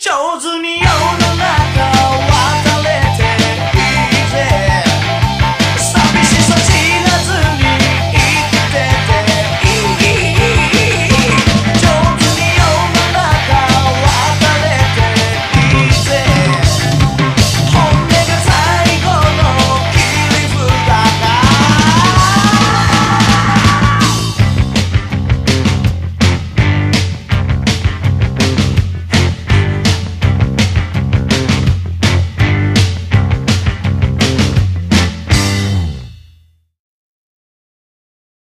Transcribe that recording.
上手に世の